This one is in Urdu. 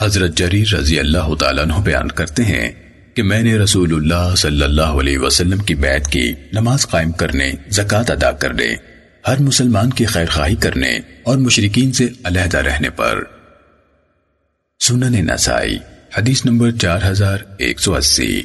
حضرت جریر رضی اللہ تعالیٰ عنہ بیان کرتے ہیں کہ میں نے رسول اللہ صلی اللہ علیہ وسلم کی بیعت کی نماز قائم کرنے زکوٰۃ ادا کرنے ہر مسلمان کی خیر خواہی کرنے اور مشرقین سے علیحدہ رہنے پر۔ سنن نسائی، حدیث نمبر چار ہزار ایک سو اسی۔